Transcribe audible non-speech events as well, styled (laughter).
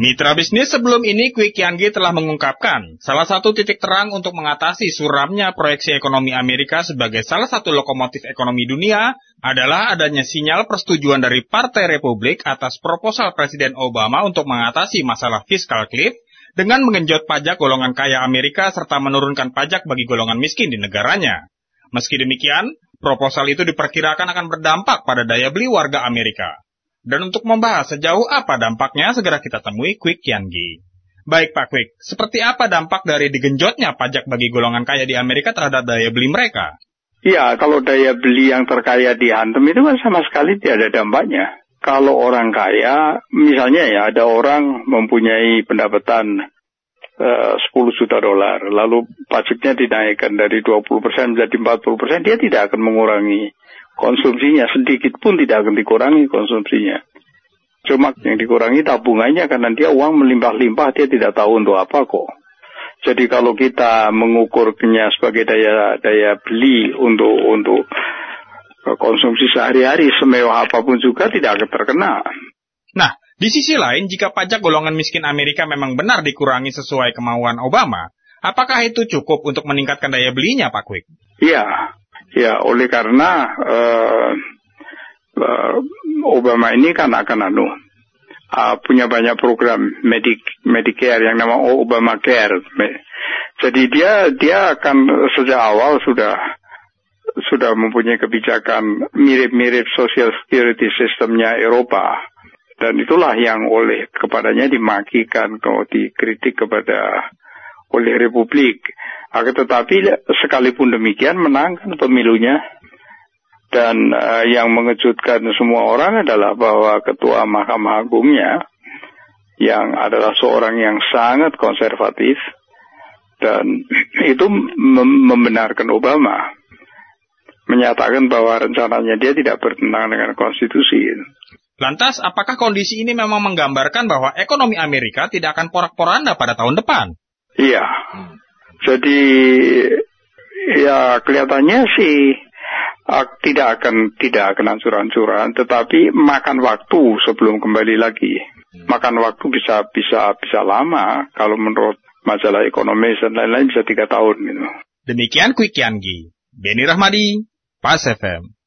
Mitra bisnis sebelum ini Quick Yanggi telah mengungkapkan salah satu titik terang untuk mengatasi suramnya proyeksi ekonomi Amerika sebagai salah satu lokomotif ekonomi dunia adalah adanya sinyal persetujuan dari Partai Republik atas proposal Presiden Obama untuk mengatasi masalah fiskal cliff dengan mengenjot pajak golongan kaya Amerika serta menurunkan pajak bagi golongan miskin di negaranya. Meski demikian, proposal itu diperkirakan akan berdampak pada daya beli warga Amerika. Dan untuk membahas sejauh apa dampaknya, segera kita temui Quick Yangi. Baik Pak Quick, seperti apa dampak dari digenjotnya pajak bagi golongan kaya di Amerika terhadap daya beli mereka? Ya, kalau daya beli yang terkaya dihantam itu kan sama sekali tidak ada dampaknya. Kalau orang kaya, misalnya ya ada orang mempunyai pendapatan uh, eh, 10 juta dolar, lalu pajaknya dinaikkan dari 20% menjadi 40%, dia tidak akan mengurangi konsumsinya sedikit pun tidak akan dikurangi konsumsinya. Cuma yang dikurangi tabungannya karena dia uang melimpah-limpah dia tidak tahu untuk apa kok. Jadi kalau kita mengukurnya sebagai daya daya beli untuk untuk konsumsi sehari-hari semewah apa pun juga tidak akan terkena. Nah, di sisi lain jika pajak golongan miskin Amerika memang benar dikurangi sesuai kemauan Obama, apakah itu cukup untuk meningkatkan daya belinya Pak Quick? Iya, Ya, oleh karena uh, uh, Obama ini kan akan anu uh, punya banyak program medik Medicare yang nama Obama Care. Jadi dia dia akan sejak awal sudah sudah mempunyai kebijakan mirip-mirip social security sistemnya Eropa dan itulah yang oleh kepadanya dimakikan kalau dikritik kepada oleh Republik. Akan tetapi sekalipun demikian menangkan pemilunya dan uh, yang mengejutkan semua orang adalah bahwa ketua Mahkamah Agungnya yang adalah seorang yang sangat konservatif dan (clears throat) itu mem membenarkan Obama menyatakan bahwa rencananya dia tidak bertentangan dengan konstitusi. Lantas, apakah kondisi ini memang menggambarkan bahwa ekonomi Amerika tidak akan porak-poranda pada tahun depan? Iya. Hmm. Jadi ya kelihatannya sih uh, tidak akan tidak akan ancur-ancuran, tetapi makan waktu sebelum kembali lagi. Hmm. Makan waktu bisa bisa bisa lama kalau menurut masalah ekonomi dan lain-lain bisa tiga tahun gitu. Demikian Quick Yanggi. Beni Rahmadi, Pas FM.